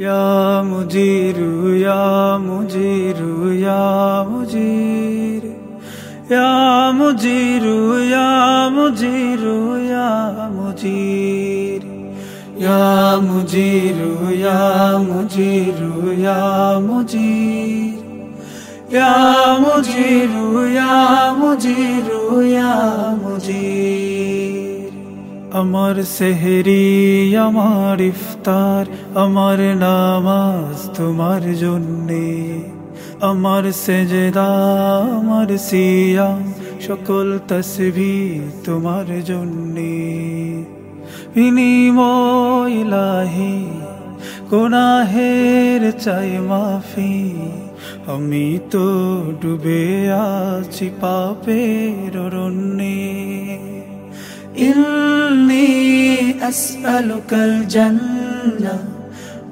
يا مجير يا مجير يا مجير يا مجير يا مجير يا مجير يا مجير يا مجير يا مجير يا مجير يا مجير يا مجير আমার সেহরি, আমার ইফতার, আমার নামাজ তোমার জন্যে। আমার সেজদা, আমার সিয়াম, সকল তসবি তোমার জন্যে। বিনিময় ইলাহি, গুনাহের চাই মাফি। আমি তো ডুবে আছি পাপের অরণ্যে। إني أسألك الجنة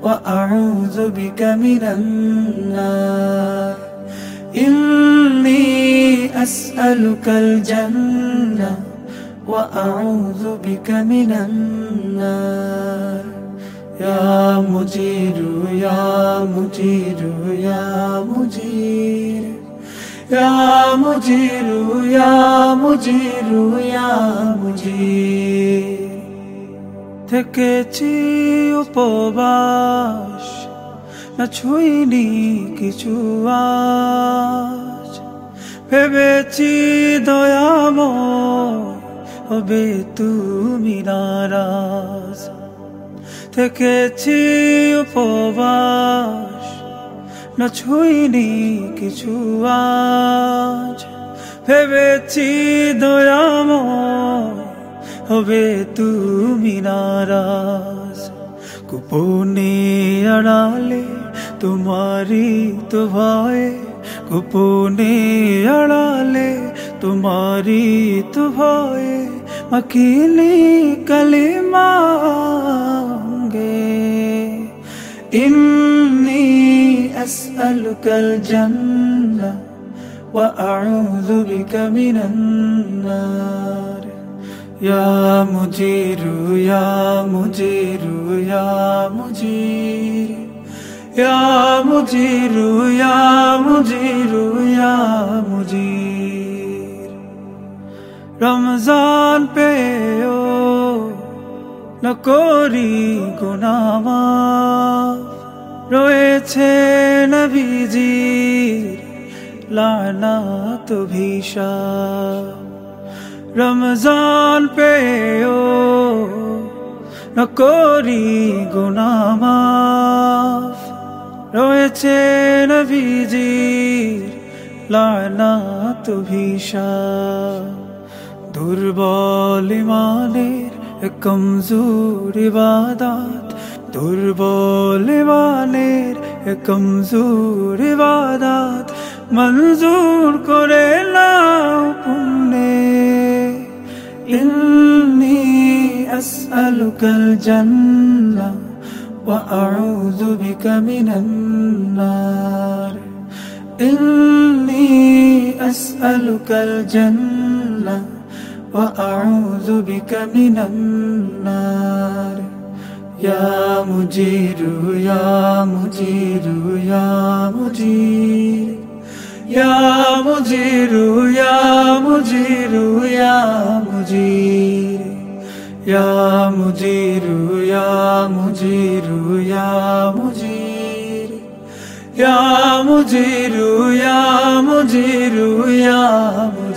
وأعوذ بك من النار. إني أسألك الجنة وأعوذ بك من النار. يا مجير يا مجير يا مجير. يا مجير يا مجير يا مجير থেকেছি উপবাস না ছুইনি কিছু আজ ভেবেছি দয়াম হবে তুমি নারাজ থেকেছি উপবাস না ছুইনি কিছু আজ। ভেবেছি দয়াম হবে তুমি নারাজ। কুপনে আড়ালে তোমারি তো ভয়। কুপনে আড়ালে তোমারি তো ভয়ে। অকিলি কালে মা ইন أسألك الجنة وأعوذ بك من النار يا مجير يا مجير يا مجير يا مجير يا مجير يا مجير رمضان পেও না করি গুনামা রয়েছে নবীজির লানাত ভীষা রমজান পেও না করি গুনামাফ রয়েছে নবীজির লানাত ভীষা দুর্বল ইমানের কমজোর ইবাদত দুর্বল ইমানের কমজোর ইবাদত মঞ্জুর করে নাও পুণ্যে إني أسألك الجنة وأعوذ بك من النار إني أسألك الجنة وأعوذ بك من النار يا مجير يا مجير يا مجير يا مجير يا مجير يا مجير يا مجير يا مجير يا مجير يا مجير يا مجير يا مجير